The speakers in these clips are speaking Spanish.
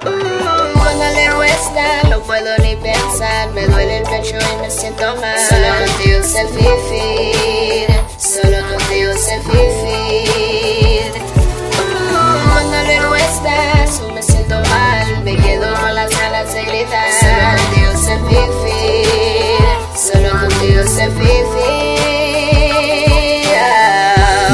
Cuando leo esta, no puedo ni pensar. Me duele el pecho y me siento mal. Solo contigo sé vivir. Solo contigo sé vivir. Cuando leo esta, me siento mal. Me quedo con las ganas de gritar. Solo contigo sé vivir. Solo contigo sé vivir.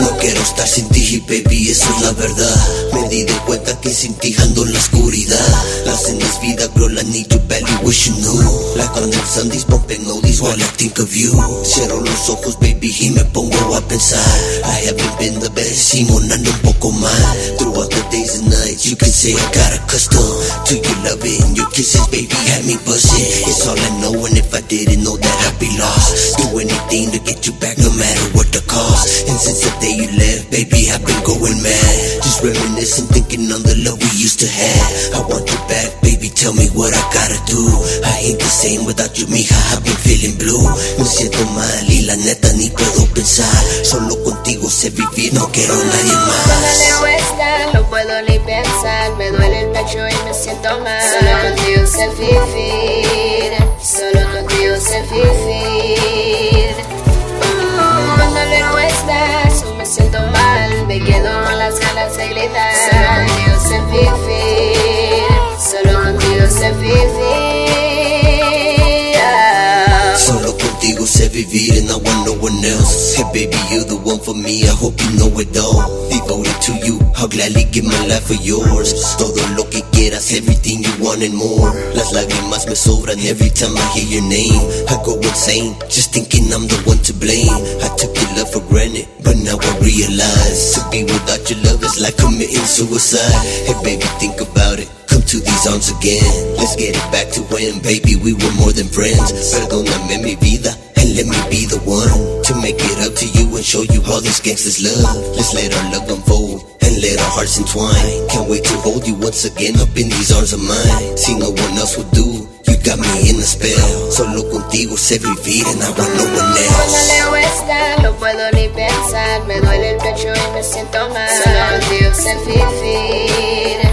No quiero estar sin baby, eso es la verdad. Me di de cuenta que sin ti ando en la oscuridad. La cena es vida, girl, I need you badly, wish you knew. Like on the Sundays, bumping oldies while I think of you. Cierro los ojos, baby, y me pongo a pensar. I haven't been the best, y monando un poco mal. Throughout the days and nights, you can say I got accustomed to your loving. Your kisses, baby, had me buzzing. It's all I know, and if I didn't know that, I'd be lost. Do anything to get you back, no matter what the cost. And since the day you left, baby, I've been going mad. Just reminiscing, thinking on the love we used to have. I want you back, baby, tell me what I gotta do. I ain't the same without you, mija, I've been feeling blue. Me siento mal y la neta ni puedo pensar. Solo contigo sé vivir, no quiero nadie Cuando más. esta, no puedo ni pensar. Me duele el pecho y me siento mal. Solo contigo sé vivir. Sé vivir and I want no one else. Hey baby, you're the one for me, I hope you know it all. Devoted to you, I'll gladly give my life for yours. Todo lo que quieras, everything you want and more. Las lágrimas me sobran every time I hear your name. I go insane, just thinking I'm the one to blame. I took your love for granted, but now I realize to be without your love is like committing suicide. Hey baby, think about it. Come to these arms again. Let's get it back to when, baby, we were more than friends. Perdóname mi vida. Let me be the one to make it up to you and show you all this gangster's love. Let's let our love unfold and let our hearts entwine. Can't wait to hold you once again up in these arms of mine. See, no one else will do. You got me in a spell. Solo contigo sé vivir and I want no one else. no puedo ni pensar. Me duele el pecho y me siento mal. Solo contigo sé vivir.